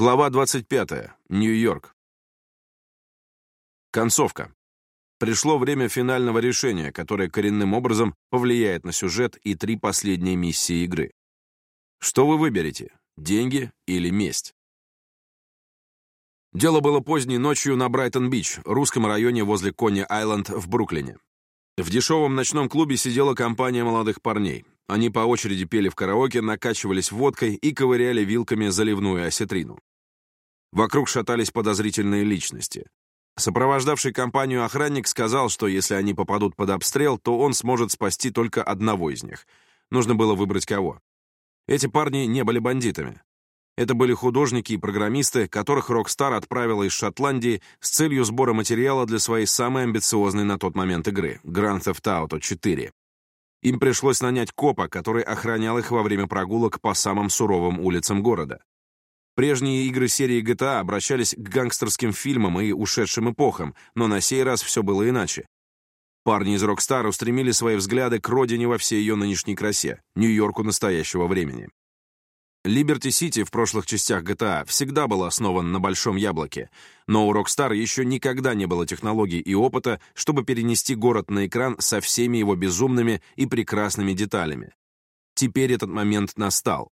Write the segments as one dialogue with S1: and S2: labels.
S1: Глава 25. Нью-Йорк. Концовка. Пришло время финального решения, которое коренным образом повлияет на сюжет и три последние миссии игры. Что вы выберете? Деньги или месть? Дело было поздней ночью на Брайтон-Бич, русском районе возле Кони-Айленд в Бруклине. В дешевом ночном клубе сидела компания молодых парней. Они по очереди пели в караоке, накачивались водкой и ковыряли вилками заливную осетрину. Вокруг шатались подозрительные личности. Сопровождавший компанию охранник сказал, что если они попадут под обстрел, то он сможет спасти только одного из них. Нужно было выбрать кого. Эти парни не были бандитами. Это были художники и программисты, которых Rockstar отправила из Шотландии с целью сбора материала для своей самой амбициозной на тот момент игры — Grand Theft Auto 4. Им пришлось нанять копа, который охранял их во время прогулок по самым суровым улицам города. Прежние игры серии GTA обращались к гангстерским фильмам и ушедшим эпохам, но на сей раз все было иначе. Парни из Rockstar устремили свои взгляды к родине во всей ее нынешней красе, Нью-Йорку настоящего времени. Либерти-Сити в прошлых частях GTA всегда был основан на большом яблоке, но у Rockstar еще никогда не было технологий и опыта, чтобы перенести город на экран со всеми его безумными и прекрасными деталями. Теперь этот момент настал.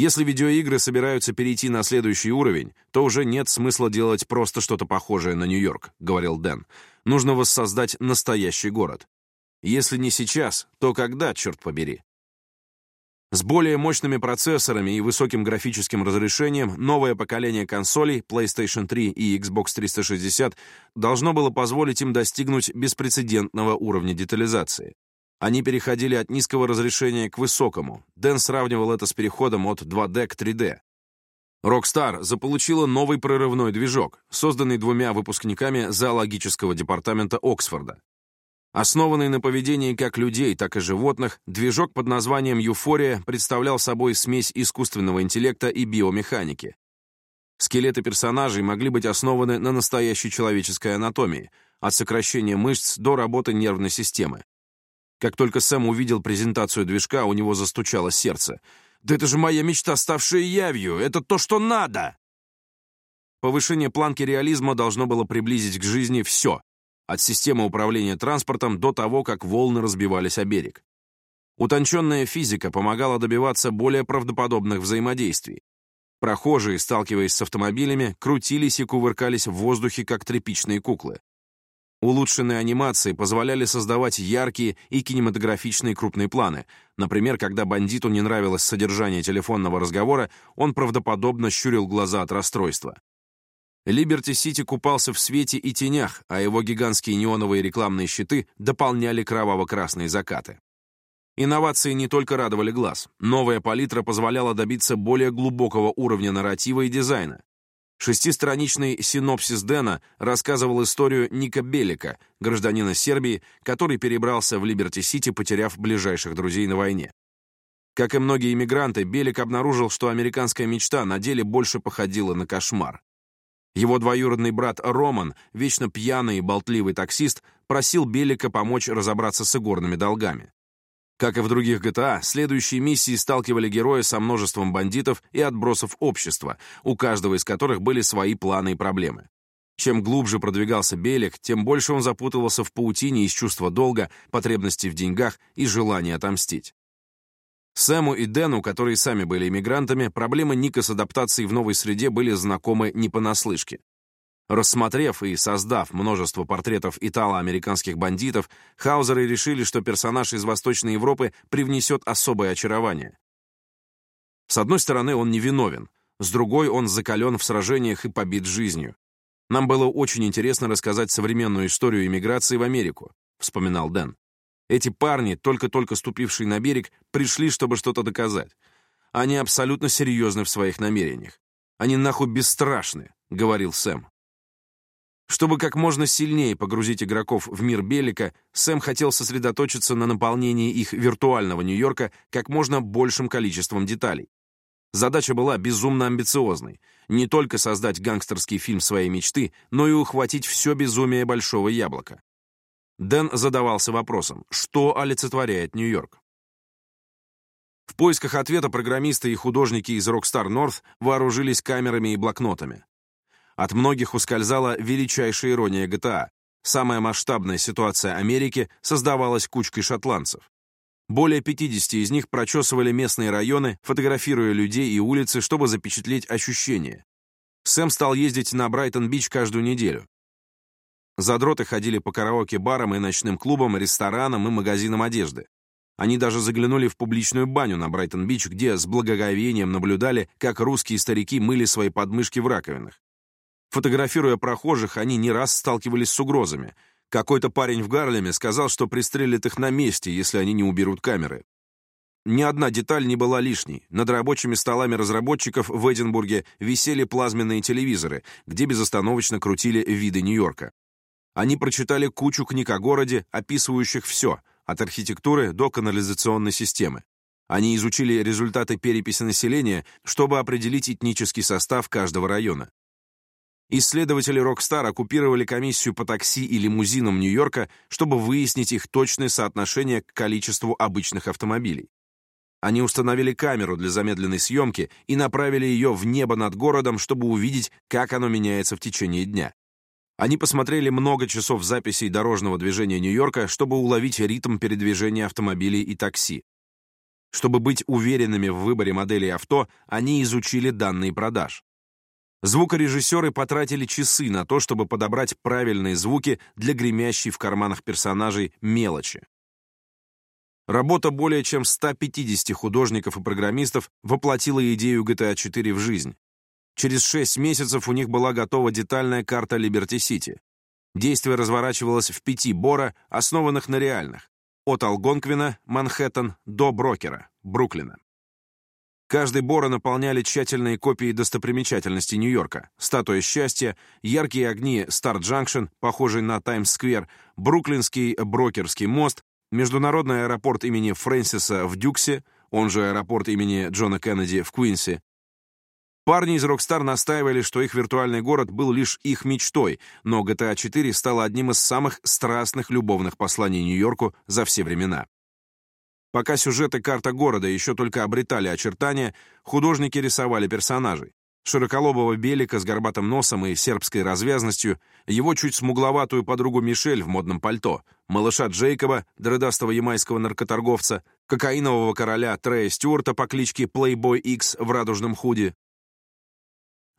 S1: Если видеоигры собираются перейти на следующий уровень, то уже нет смысла делать просто что-то похожее на Нью-Йорк, говорил Дэн. Нужно воссоздать настоящий город. Если не сейчас, то когда, черт побери? С более мощными процессорами и высоким графическим разрешением новое поколение консолей PlayStation 3 и Xbox 360 должно было позволить им достигнуть беспрецедентного уровня детализации. Они переходили от низкого разрешения к высокому. Дэн сравнивал это с переходом от 2D к 3D. Rockstar заполучила новый прорывной движок, созданный двумя выпускниками зоологического департамента Оксфорда. Основанный на поведении как людей, так и животных, движок под названием «Юфория» представлял собой смесь искусственного интеллекта и биомеханики. Скелеты персонажей могли быть основаны на настоящей человеческой анатомии, от сокращения мышц до работы нервной системы. Как только Сэм увидел презентацию движка, у него застучало сердце. «Да это же моя мечта, ставшая явью! Это то, что надо!» Повышение планки реализма должно было приблизить к жизни все, от системы управления транспортом до того, как волны разбивались о берег. Утонченная физика помогала добиваться более правдоподобных взаимодействий. Прохожие, сталкиваясь с автомобилями, крутились и кувыркались в воздухе, как тряпичные куклы. Улучшенные анимации позволяли создавать яркие и кинематографичные крупные планы. Например, когда бандиту не нравилось содержание телефонного разговора, он правдоподобно щурил глаза от расстройства. Либерти-Сити купался в свете и тенях, а его гигантские неоновые рекламные щиты дополняли кроваво-красные закаты. Инновации не только радовали глаз. Новая палитра позволяла добиться более глубокого уровня нарратива и дизайна. Шестистраничный синопсис Дэна рассказывал историю Ника Белика, гражданина Сербии, который перебрался в Либерти-Сити, потеряв ближайших друзей на войне. Как и многие иммигранты, Белик обнаружил, что американская мечта на деле больше походила на кошмар. Его двоюродный брат Роман, вечно пьяный и болтливый таксист, просил Белика помочь разобраться с игорными долгами. Как и в других GTA, следующие миссии сталкивали героя со множеством бандитов и отбросов общества, у каждого из которых были свои планы и проблемы. Чем глубже продвигался Белик, тем больше он запутывался в паутине из чувства долга, потребности в деньгах и желания отомстить. Сэму и Дэну, которые сами были иммигрантами, проблемы Ника с адаптацией в новой среде были знакомы не понаслышке. Рассмотрев и создав множество портретов итало-американских бандитов, Хаузеры решили, что персонаж из Восточной Европы привнесет особое очарование. С одной стороны, он невиновен, с другой, он закален в сражениях и побит жизнью. Нам было очень интересно рассказать современную историю иммиграции в Америку, вспоминал Дэн. Эти парни, только-только ступившие на берег, пришли, чтобы что-то доказать. Они абсолютно серьезны в своих намерениях. Они нахуй бесстрашны, говорил Сэм. Чтобы как можно сильнее погрузить игроков в мир Белика, Сэм хотел сосредоточиться на наполнении их виртуального Нью-Йорка как можно большим количеством деталей. Задача была безумно амбициозной. Не только создать гангстерский фильм своей мечты, но и ухватить все безумие Большого Яблока. Дэн задавался вопросом, что олицетворяет Нью-Йорк? В поисках ответа программисты и художники из Rockstar North вооружились камерами и блокнотами. От многих ускользала величайшая ирония GTA. Самая масштабная ситуация Америки создавалась кучкой шотландцев. Более 50 из них прочесывали местные районы, фотографируя людей и улицы, чтобы запечатлеть ощущения. Сэм стал ездить на Брайтон-Бич каждую неделю. Задроты ходили по караоке-барам и ночным клубам, ресторанам и магазинам одежды. Они даже заглянули в публичную баню на Брайтон-Бич, где с благоговением наблюдали, как русские старики мыли свои подмышки в раковинах. Фотографируя прохожих, они не раз сталкивались с угрозами. Какой-то парень в Гарлеме сказал, что пристрелит их на месте, если они не уберут камеры. Ни одна деталь не была лишней. Над рабочими столами разработчиков в Эдинбурге висели плазменные телевизоры, где безостановочно крутили виды Нью-Йорка. Они прочитали кучу книг о городе, описывающих все, от архитектуры до канализационной системы. Они изучили результаты переписи населения, чтобы определить этнический состав каждого района. Исследователи Rockstar оккупировали комиссию по такси и лимузинам Нью-Йорка, чтобы выяснить их точное соотношение к количеству обычных автомобилей. Они установили камеру для замедленной съемки и направили ее в небо над городом, чтобы увидеть, как оно меняется в течение дня. Они посмотрели много часов записей дорожного движения Нью-Йорка, чтобы уловить ритм передвижения автомобилей и такси. Чтобы быть уверенными в выборе моделей авто, они изучили данные продаж. Звукорежиссеры потратили часы на то, чтобы подобрать правильные звуки для гремящей в карманах персонажей мелочи. Работа более чем 150 художников и программистов воплотила идею GTA 4 в жизнь. Через 6 месяцев у них была готова детальная карта Либерти-Сити. Действие разворачивалось в пяти Бора, основанных на реальных. От Алгонквина, Манхэттен, до Брокера, Бруклина. Каждый боро наполняли тщательные копии достопримечательностей Нью-Йорка. Статуя счастья, яркие огни Стар-Джанкшн, похожий на Таймс-сквер, бруклинский брокерский мост, международный аэропорт имени Фрэнсиса в Дюксе, он же аэропорт имени Джона Кеннеди в Куинсе. Парни из Rockstar настаивали, что их виртуальный город был лишь их мечтой, но GTA 4 стала одним из самых страстных любовных посланий Нью-Йорку за все времена. Пока сюжеты «Карта города» еще только обретали очертания, художники рисовали персонажей. Широколобого Белика с горбатым носом и сербской развязностью, его чуть смугловатую подругу Мишель в модном пальто, малыша Джейкоба, дредастого ямайского наркоторговца, кокаинового короля Трея Стюарта по кличке Playboy X в радужном худи,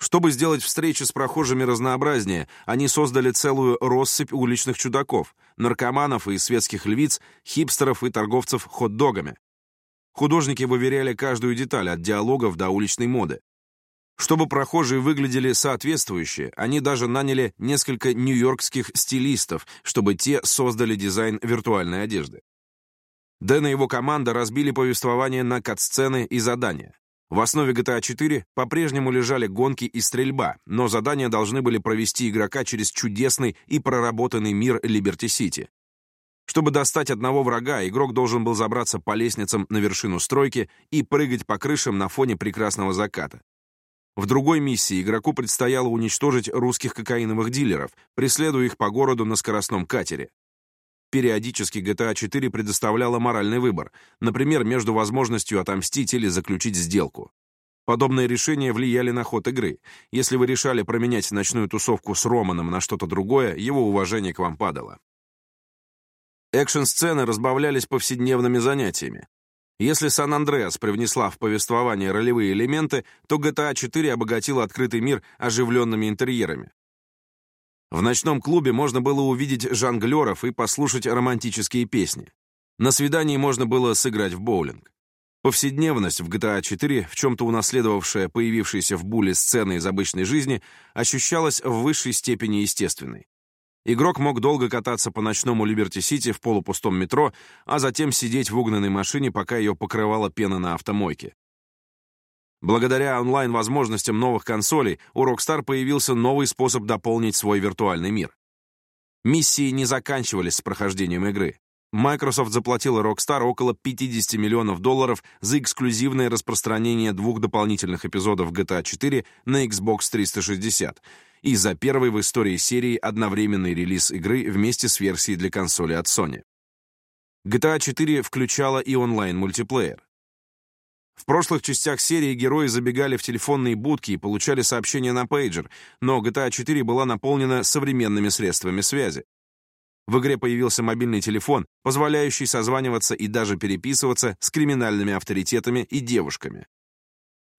S1: чтобы сделать встречи с прохожими разнообразнее, они создали целую россыпь уличных чудаков, наркоманов и светских львиц, хипстеров и торговцев хот-догами. Художники выверяли каждую деталь от диалогов до уличной моды. Чтобы прохожие выглядели соответствующе, они даже наняли несколько нью-йоркских стилистов, чтобы те создали дизайн виртуальной одежды. Дэн и его команда разбили повествование на катсцены и задания. В основе GTA 4 по-прежнему лежали гонки и стрельба, но задания должны были провести игрока через чудесный и проработанный мир Либерти-Сити. Чтобы достать одного врага, игрок должен был забраться по лестницам на вершину стройки и прыгать по крышам на фоне прекрасного заката. В другой миссии игроку предстояло уничтожить русских кокаиновых дилеров, преследуя их по городу на скоростном катере. Периодически GTA 4 предоставляла моральный выбор, например, между возможностью отомстить или заключить сделку. Подобные решения влияли на ход игры. Если вы решали променять ночную тусовку с Романом на что-то другое, его уважение к вам падало. Экшн-сцены разбавлялись повседневными занятиями. Если Сан-Андреас привнесла в повествование ролевые элементы, то GTA 4 обогатила открытый мир оживленными интерьерами. В ночном клубе можно было увидеть жонглеров и послушать романтические песни. На свидании можно было сыграть в боулинг. Повседневность в GTA 4, в чем-то унаследовавшая появившиеся в Буле сцены из обычной жизни, ощущалась в высшей степени естественной. Игрок мог долго кататься по ночному Либерти-Сити в полупустом метро, а затем сидеть в угнанной машине, пока ее покрывала пена на автомойке. Благодаря онлайн-возможностям новых консолей у Rockstar появился новый способ дополнить свой виртуальный мир. Миссии не заканчивались с прохождением игры. Microsoft заплатила Rockstar около 50 миллионов долларов за эксклюзивное распространение двух дополнительных эпизодов GTA 4 на Xbox 360 и за первый в истории серии одновременный релиз игры вместе с версией для консоли от Sony. GTA 4 включала и онлайн-мультиплеер. В прошлых частях серии герои забегали в телефонные будки и получали сообщения на пейджер, но GTA 4 была наполнена современными средствами связи. В игре появился мобильный телефон, позволяющий созваниваться и даже переписываться с криминальными авторитетами и девушками.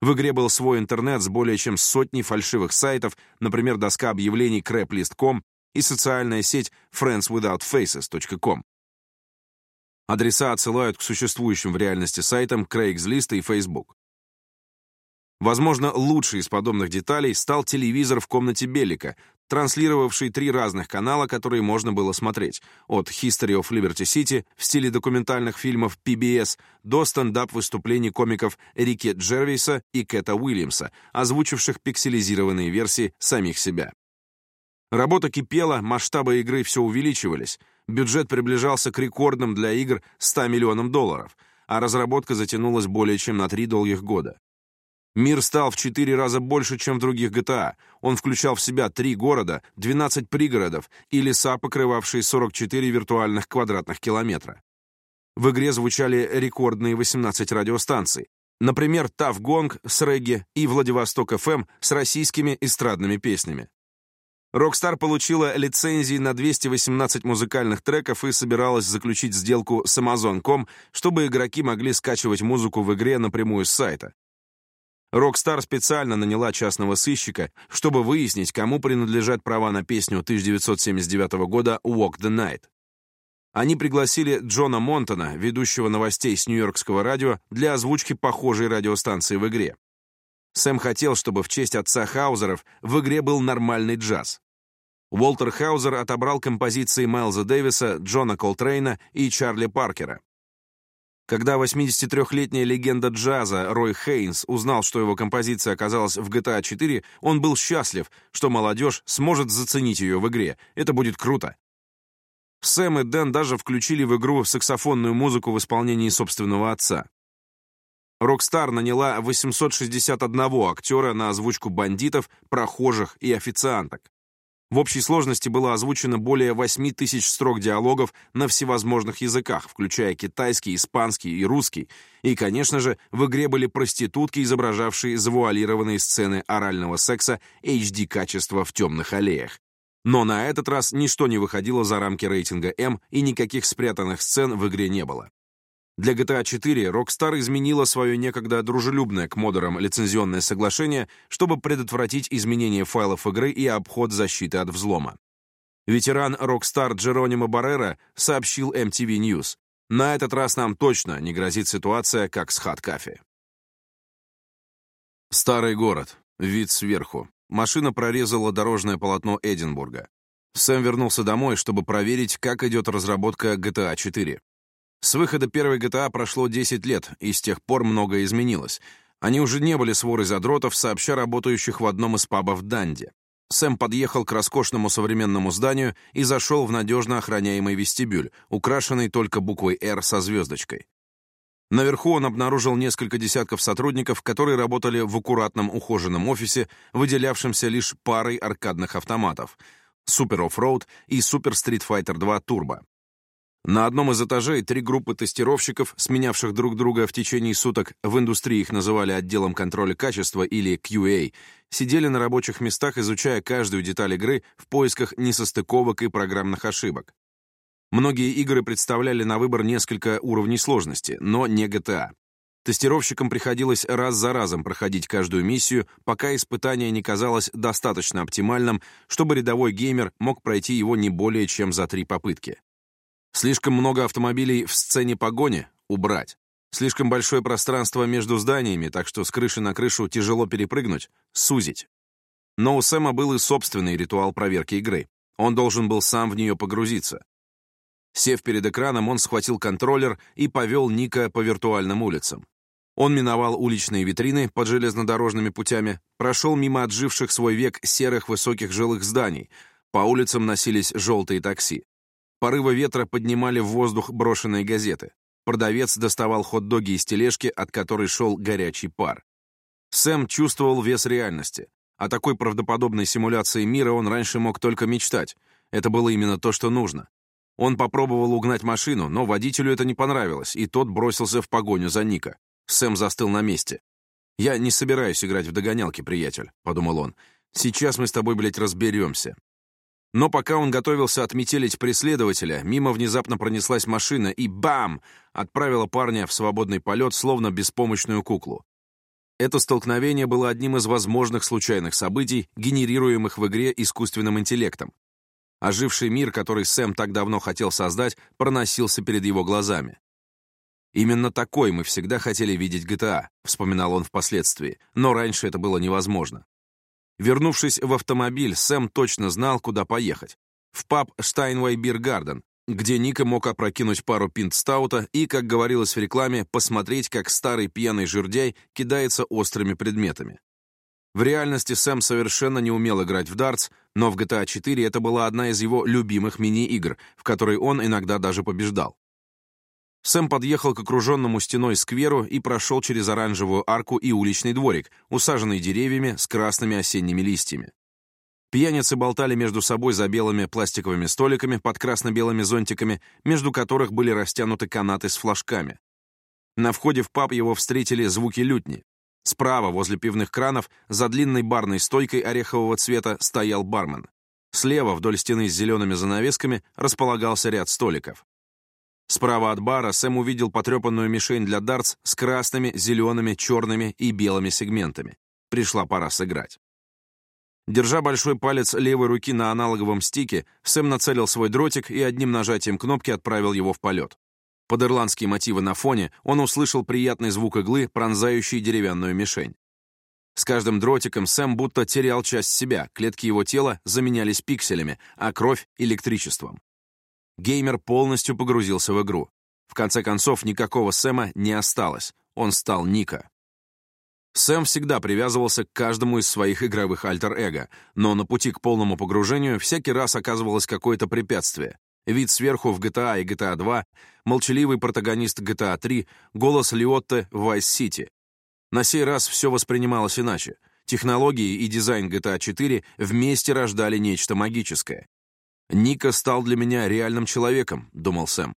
S1: В игре был свой интернет с более чем сотней фальшивых сайтов, например, доска объявлений craplist.com и социальная сеть friendswithoutfaces.com. Адреса отсылают к существующим в реальности сайтам Craigslist и Facebook. Возможно, лучшей из подобных деталей стал телевизор в комнате Беллика, транслировавший три разных канала, которые можно было смотреть, от History of Liberty City в стиле документальных фильмов PBS до стендап-выступлений комиков Рики Джервиса и Кэта Уильямса, озвучивших пикселизированные версии самих себя. Работа кипела, масштабы игры все увеличивались — Бюджет приближался к рекордным для игр 100 миллионам долларов, а разработка затянулась более чем на три долгих года. Мир стал в четыре раза больше, чем в других GTA. Он включал в себя три города, 12 пригородов и леса, покрывавшие 44 виртуальных квадратных километра. В игре звучали рекордные 18 радиостанций. Например, «Тав Гонг» с регги и «Владивосток ФМ» с российскими эстрадными песнями. Rockstar получила лицензии на 218 музыкальных треков и собиралась заключить сделку с Amazon.com, чтобы игроки могли скачивать музыку в игре напрямую с сайта. Rockstar специально наняла частного сыщика, чтобы выяснить, кому принадлежат права на песню 1979 года «Walk the Night». Они пригласили Джона Монтона, ведущего новостей с Нью-Йоркского радио, для озвучки похожей радиостанции в игре. Сэм хотел, чтобы в честь отца Хаузеров в игре был нормальный джаз. Уолтер Хаузер отобрал композиции Майлза Дэвиса, Джона Колтрейна и Чарли Паркера. Когда 83-летняя легенда джаза Рой Хейнс узнал, что его композиция оказалась в GTA 4, он был счастлив, что молодежь сможет заценить ее в игре. Это будет круто. Сэм и Дэн даже включили в игру саксофонную музыку в исполнении собственного отца. Rockstar наняла 861 актера на озвучку бандитов, прохожих и официанток. В общей сложности было озвучено более 8 тысяч строк диалогов на всевозможных языках, включая китайский, испанский и русский. И, конечно же, в игре были проститутки, изображавшие завуалированные сцены орального секса HD-качества в темных аллеях. Но на этот раз ничто не выходило за рамки рейтинга М, и никаких спрятанных сцен в игре не было. Для GTA 4 Rockstar изменила свое некогда дружелюбное к модерам лицензионное соглашение, чтобы предотвратить изменение файлов игры и обход защиты от взлома. Ветеран Rockstar Джеронимо Баррера сообщил MTV News, «На этот раз нам точно не грозит ситуация, как с Хаткафе». Старый город. Вид сверху. Машина прорезала дорожное полотно Эдинбурга. Сэм вернулся домой, чтобы проверить, как идет разработка GTA 4. С выхода первой GTA прошло 10 лет, и с тех пор многое изменилось. Они уже не были сворой задротов, сообща работающих в одном из пабов Данди. Сэм подъехал к роскошному современному зданию и зашел в надежно охраняемый вестибюль, украшенный только буквой «Р» со звездочкой. Наверху он обнаружил несколько десятков сотрудников, которые работали в аккуратном ухоженном офисе, выделявшемся лишь парой аркадных автоматов — Супер Оффроуд и Супер Street Fighter 2 Турбо. На одном из этажей три группы тестировщиков, сменявших друг друга в течение суток, в индустрии их называли отделом контроля качества или QA, сидели на рабочих местах, изучая каждую деталь игры в поисках несостыковок и программных ошибок. Многие игры представляли на выбор несколько уровней сложности, но не GTA. Тестировщикам приходилось раз за разом проходить каждую миссию, пока испытание не казалось достаточно оптимальным, чтобы рядовой геймер мог пройти его не более чем за три попытки. Слишком много автомобилей в сцене погони — убрать. Слишком большое пространство между зданиями, так что с крыши на крышу тяжело перепрыгнуть, сузить. Но у Сэма был и собственный ритуал проверки игры. Он должен был сам в нее погрузиться. Сев перед экраном, он схватил контроллер и повел Ника по виртуальным улицам. Он миновал уличные витрины под железнодорожными путями, прошел мимо отживших свой век серых высоких жилых зданий, по улицам носились желтые такси порывы ветра поднимали в воздух брошенные газеты. Продавец доставал хот-доги из тележки, от которой шел горячий пар. Сэм чувствовал вес реальности. О такой правдоподобной симуляции мира он раньше мог только мечтать. Это было именно то, что нужно. Он попробовал угнать машину, но водителю это не понравилось, и тот бросился в погоню за Ника. Сэм застыл на месте. «Я не собираюсь играть в догонялки, приятель», — подумал он. «Сейчас мы с тобой, блядь, разберемся». Но пока он готовился отметелить преследователя, мимо внезапно пронеслась машина и бам! отправила парня в свободный полет, словно беспомощную куклу. Это столкновение было одним из возможных случайных событий, генерируемых в игре искусственным интеллектом. Оживший мир, который Сэм так давно хотел создать, проносился перед его глазами. «Именно такой мы всегда хотели видеть GTA», — вспоминал он впоследствии, но раньше это было невозможно. Вернувшись в автомобиль, Сэм точно знал, куда поехать. В паб Steinway Beer Garden, где Ника мог опрокинуть пару пинт стаута и, как говорилось в рекламе, посмотреть, как старый пьяный жердяй кидается острыми предметами. В реальности Сэм совершенно не умел играть в дартс, но в GTA 4 это была одна из его любимых мини-игр, в которой он иногда даже побеждал. Сэм подъехал к окруженному стеной скверу и прошел через оранжевую арку и уличный дворик, усаженный деревьями с красными осенними листьями. Пьяницы болтали между собой за белыми пластиковыми столиками под красно-белыми зонтиками, между которых были растянуты канаты с флажками. На входе в паб его встретили звуки лютни. Справа, возле пивных кранов, за длинной барной стойкой орехового цвета стоял бармен. Слева, вдоль стены с зелеными занавесками, располагался ряд столиков. Справа от бара Сэм увидел потрепанную мишень для дартс с красными, зелеными, черными и белыми сегментами. Пришла пора сыграть. Держа большой палец левой руки на аналоговом стике, Сэм нацелил свой дротик и одним нажатием кнопки отправил его в полет. Под ирландские мотивы на фоне он услышал приятный звук иглы, пронзающей деревянную мишень. С каждым дротиком Сэм будто терял часть себя, клетки его тела заменялись пикселями, а кровь — электричеством. Геймер полностью погрузился в игру. В конце концов, никакого Сэма не осталось. Он стал Ника. Сэм всегда привязывался к каждому из своих игровых альтер-эго, но на пути к полному погружению всякий раз оказывалось какое-то препятствие. Вид сверху в GTA и GTA 2, молчаливый протагонист GTA 3, голос Лиотте в Vice City. На сей раз все воспринималось иначе. Технологии и дизайн GTA 4 вместе рождали нечто магическое. «Ника стал для меня реальным человеком», — думал Сэм.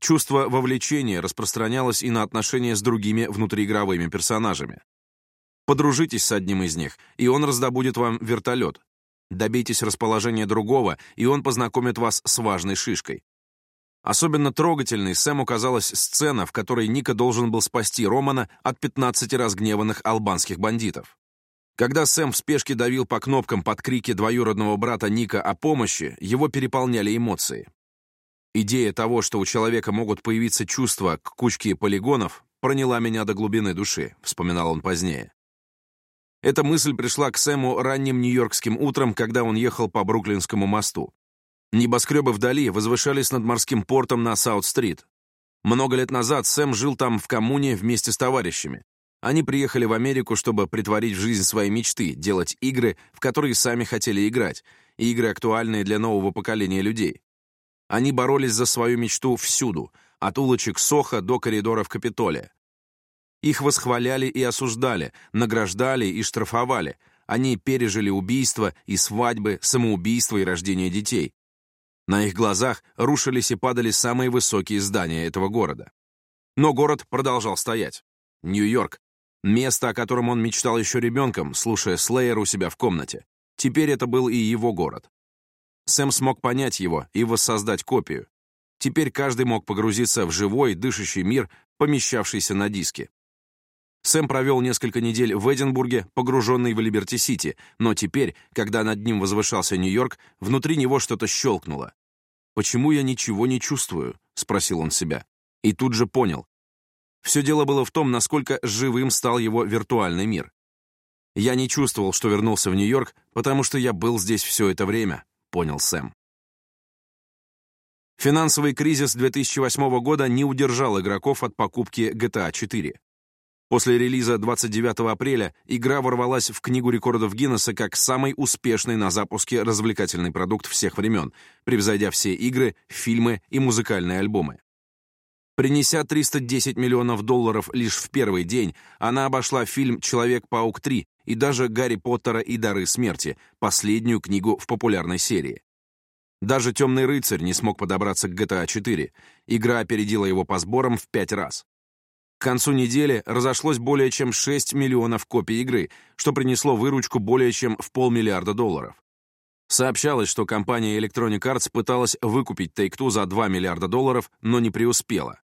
S1: Чувство вовлечения распространялось и на отношения с другими внутриигровыми персонажами. Подружитесь с одним из них, и он раздобудет вам вертолет. Добейтесь расположения другого, и он познакомит вас с важной шишкой. Особенно трогательной Сэму казалась сцена, в которой Ника должен был спасти Романа от 15 разгневанных албанских бандитов. Когда Сэм в спешке давил по кнопкам под крики двоюродного брата Ника о помощи, его переполняли эмоции. Идея того, что у человека могут появиться чувства к кучке полигонов, проняла меня до глубины души, вспоминал он позднее. Эта мысль пришла к Сэму ранним нью-йоркским утром, когда он ехал по Бруклинскому мосту. Небоскребы вдали возвышались над морским портом на Саут-стрит. Много лет назад Сэм жил там в коммуне вместе с товарищами. Они приехали в Америку, чтобы притворить в жизнь свои мечты, делать игры, в которые сами хотели играть, и игры, актуальные для нового поколения людей. Они боролись за свою мечту всюду, от улочек Соха до коридоров Капитолия. Их восхваляли и осуждали, награждали и штрафовали. Они пережили убийства и свадьбы, самоубийства и рождение детей. На их глазах рушились и падали самые высокие здания этого города. Но город продолжал стоять. Нью-Йорк Место, о котором он мечтал еще ребенком, слушая Слеер у себя в комнате. Теперь это был и его город. Сэм смог понять его и воссоздать копию. Теперь каждый мог погрузиться в живой, дышащий мир, помещавшийся на диске. Сэм провел несколько недель в Эдинбурге, погруженный в Либерти-Сити, но теперь, когда над ним возвышался Нью-Йорк, внутри него что-то щелкнуло. «Почему я ничего не чувствую?» — спросил он себя. И тут же понял. Все дело было в том, насколько живым стал его виртуальный мир. «Я не чувствовал, что вернулся в Нью-Йорк, потому что я был здесь все это время», — понял Сэм. Финансовый кризис 2008 года не удержал игроков от покупки GTA 4. После релиза 29 апреля игра ворвалась в Книгу рекордов Гиннесса как самый успешный на запуске развлекательный продукт всех времен, превзойдя все игры, фильмы и музыкальные альбомы. Принеся 310 миллионов долларов лишь в первый день, она обошла фильм «Человек-паук 3» и даже «Гарри Поттера и дары смерти», последнюю книгу в популярной серии. Даже «Темный рыцарь» не смог подобраться к GTA 4. Игра опередила его по сборам в пять раз. К концу недели разошлось более чем 6 миллионов копий игры, что принесло выручку более чем в полмиллиарда долларов. Сообщалось, что компания Electronic Arts пыталась выкупить Take-Two за 2 миллиарда долларов, но не преуспела.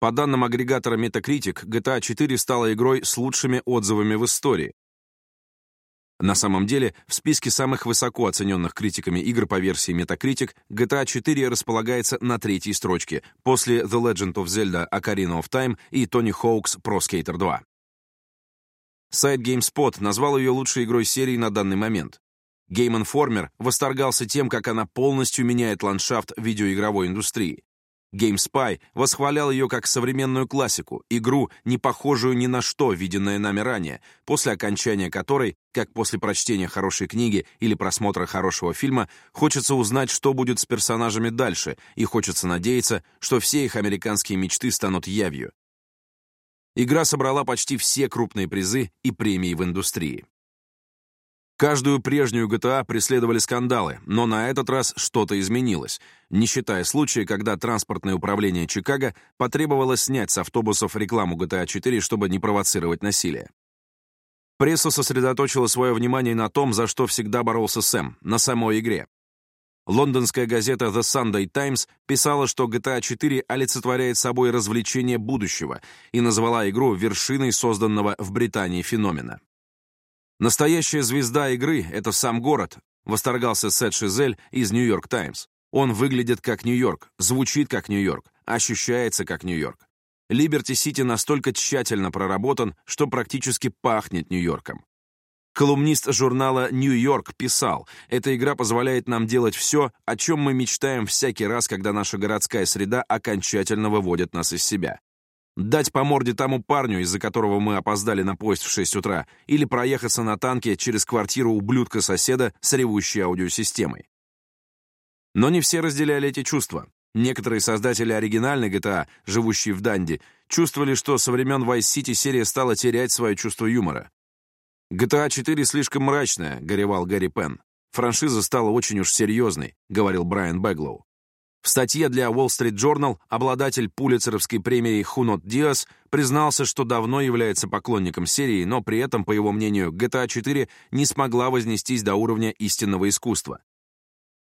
S1: По данным агрегатора Metacritic, GTA 4 стала игрой с лучшими отзывами в истории. На самом деле, в списке самых высоко оцененных критиками игр по версии Metacritic GTA 4 располагается на третьей строчке, после The Legend of Zelda Ocarina of Time и Tony Hawk's Pro Skater 2. Сайт GameSpot назвал ее лучшей игрой серии на данный момент. Game Informer восторгался тем, как она полностью меняет ландшафт видеоигровой индустрии. GameSpy восхвалял ее как современную классику, игру, не похожую ни на что, виденное нами ранее, после окончания которой, как после прочтения хорошей книги или просмотра хорошего фильма, хочется узнать, что будет с персонажами дальше, и хочется надеяться, что все их американские мечты станут явью. Игра собрала почти все крупные призы и премии в индустрии. Каждую прежнюю GTA преследовали скандалы, но на этот раз что-то изменилось, не считая случая, когда транспортное управление Чикаго потребовало снять с автобусов рекламу GTA 4, чтобы не провоцировать насилие. Пресса сосредоточила свое внимание на том, за что всегда боролся Сэм, на самой игре. Лондонская газета The Sunday Times писала, что GTA 4 олицетворяет собой развлечение будущего и назвала игру вершиной созданного в Британии феномена. «Настоящая звезда игры — это сам город», — восторгался Сет Шизель из «Нью-Йорк Таймс». «Он выглядит как Нью-Йорк, звучит как Нью-Йорк, ощущается как Нью-Йорк. Либерти-Сити настолько тщательно проработан, что практически пахнет Нью-Йорком. Колумнист журнала «Нью-Йорк» писал, «Эта игра позволяет нам делать все, о чем мы мечтаем всякий раз, когда наша городская среда окончательно выводит нас из себя. Дать по морде тому парню, из-за которого мы опоздали на поезд в 6 утра, или проехаться на танке через квартиру ублюдка-соседа с ревущей аудиосистемой. Но не все разделяли эти чувства. Некоторые создатели оригинальной GTA, живущие в Данди, чувствовали, что со времен Vice City серия стала терять свое чувство юмора. «GTA 4 слишком мрачная», — горевал Гарри Пен. «Франшиза стала очень уж серьезной», — говорил Брайан Бэглоу. В статье для Wall Street Journal обладатель пулицеровской премии Хунот Диас признался, что давно является поклонником серии, но при этом, по его мнению, GTA 4 не смогла вознестись до уровня истинного искусства.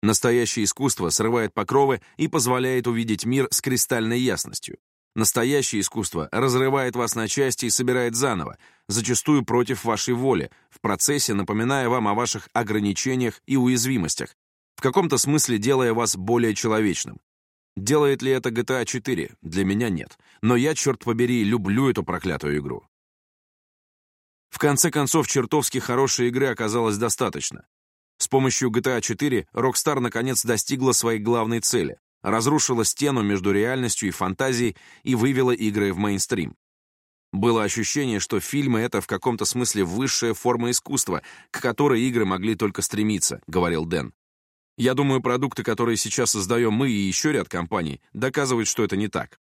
S1: Настоящее искусство срывает покровы и позволяет увидеть мир с кристальной ясностью. Настоящее искусство разрывает вас на части и собирает заново, зачастую против вашей воли, в процессе напоминая вам о ваших ограничениях и уязвимостях, в каком-то смысле делая вас более человечным. Делает ли это GTA 4? Для меня нет. Но я, черт побери, люблю эту проклятую игру. В конце концов, чертовски хорошей игры оказалось достаточно. С помощью GTA 4 Rockstar наконец достигла своей главной цели, разрушила стену между реальностью и фантазией и вывела игры в мейнстрим. Было ощущение, что фильмы — это в каком-то смысле высшая форма искусства, к которой игры могли только стремиться, — говорил Дэн. Я думаю, продукты, которые сейчас создаем мы и еще ряд компаний, доказывают, что это не так.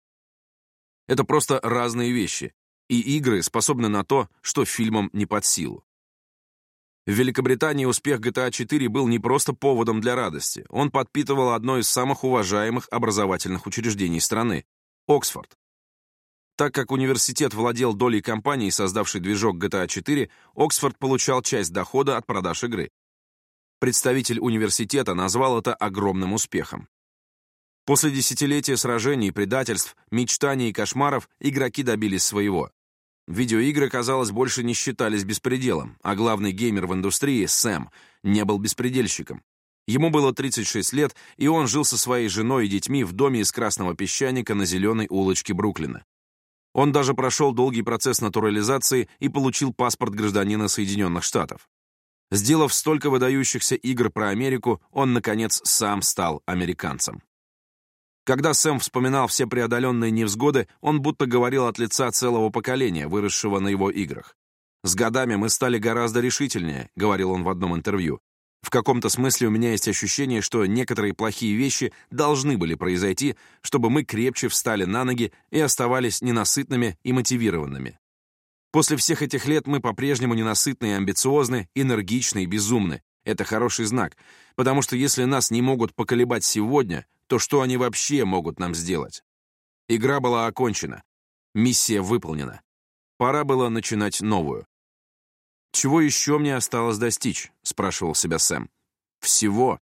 S1: Это просто разные вещи, и игры способны на то, что фильмам не под силу. В Великобритании успех GTA 4 был не просто поводом для радости, он подпитывал одно из самых уважаемых образовательных учреждений страны — Оксфорд. Так как университет владел долей компании, создавшей движок GTA 4, Оксфорд получал часть дохода от продаж игры. Представитель университета назвал это огромным успехом. После десятилетия сражений, предательств, мечтаний и кошмаров игроки добились своего. Видеоигры, казалось, больше не считались беспределом, а главный геймер в индустрии, Сэм, не был беспредельщиком. Ему было 36 лет, и он жил со своей женой и детьми в доме из красного песчаника на зеленой улочке Бруклина. Он даже прошел долгий процесс натурализации и получил паспорт гражданина Соединенных Штатов. Сделав столько выдающихся игр про Америку, он, наконец, сам стал американцем. Когда Сэм вспоминал все преодоленные невзгоды, он будто говорил от лица целого поколения, выросшего на его играх. «С годами мы стали гораздо решительнее», — говорил он в одном интервью. «В каком-то смысле у меня есть ощущение, что некоторые плохие вещи должны были произойти, чтобы мы крепче встали на ноги и оставались ненасытными и мотивированными. После всех этих лет мы по-прежнему ненасытны и амбициозны, энергичны и безумны. Это хороший знак, потому что если нас не могут поколебать сегодня, то что они вообще могут нам сделать? Игра была окончена. Миссия выполнена. Пора было начинать новую. «Чего еще мне осталось достичь?» — спрашивал себя Сэм. «Всего.